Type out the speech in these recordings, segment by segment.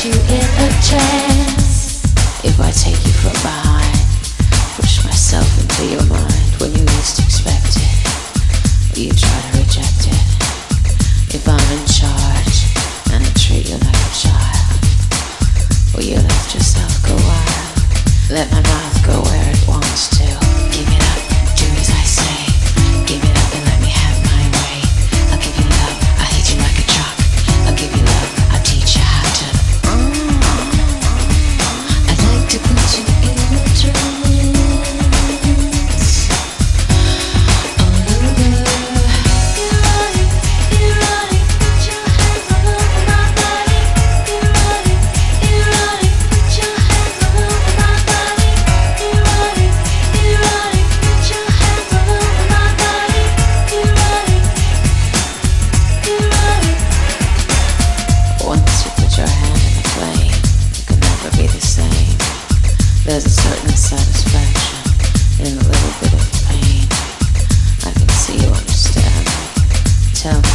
put you in a trance if I take you from behind, push myself into your mind when you least expect it. You try to reject it. If I'm in charge and I treat you like a child, will you let yourself go wild? Let my mouth go wild.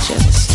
just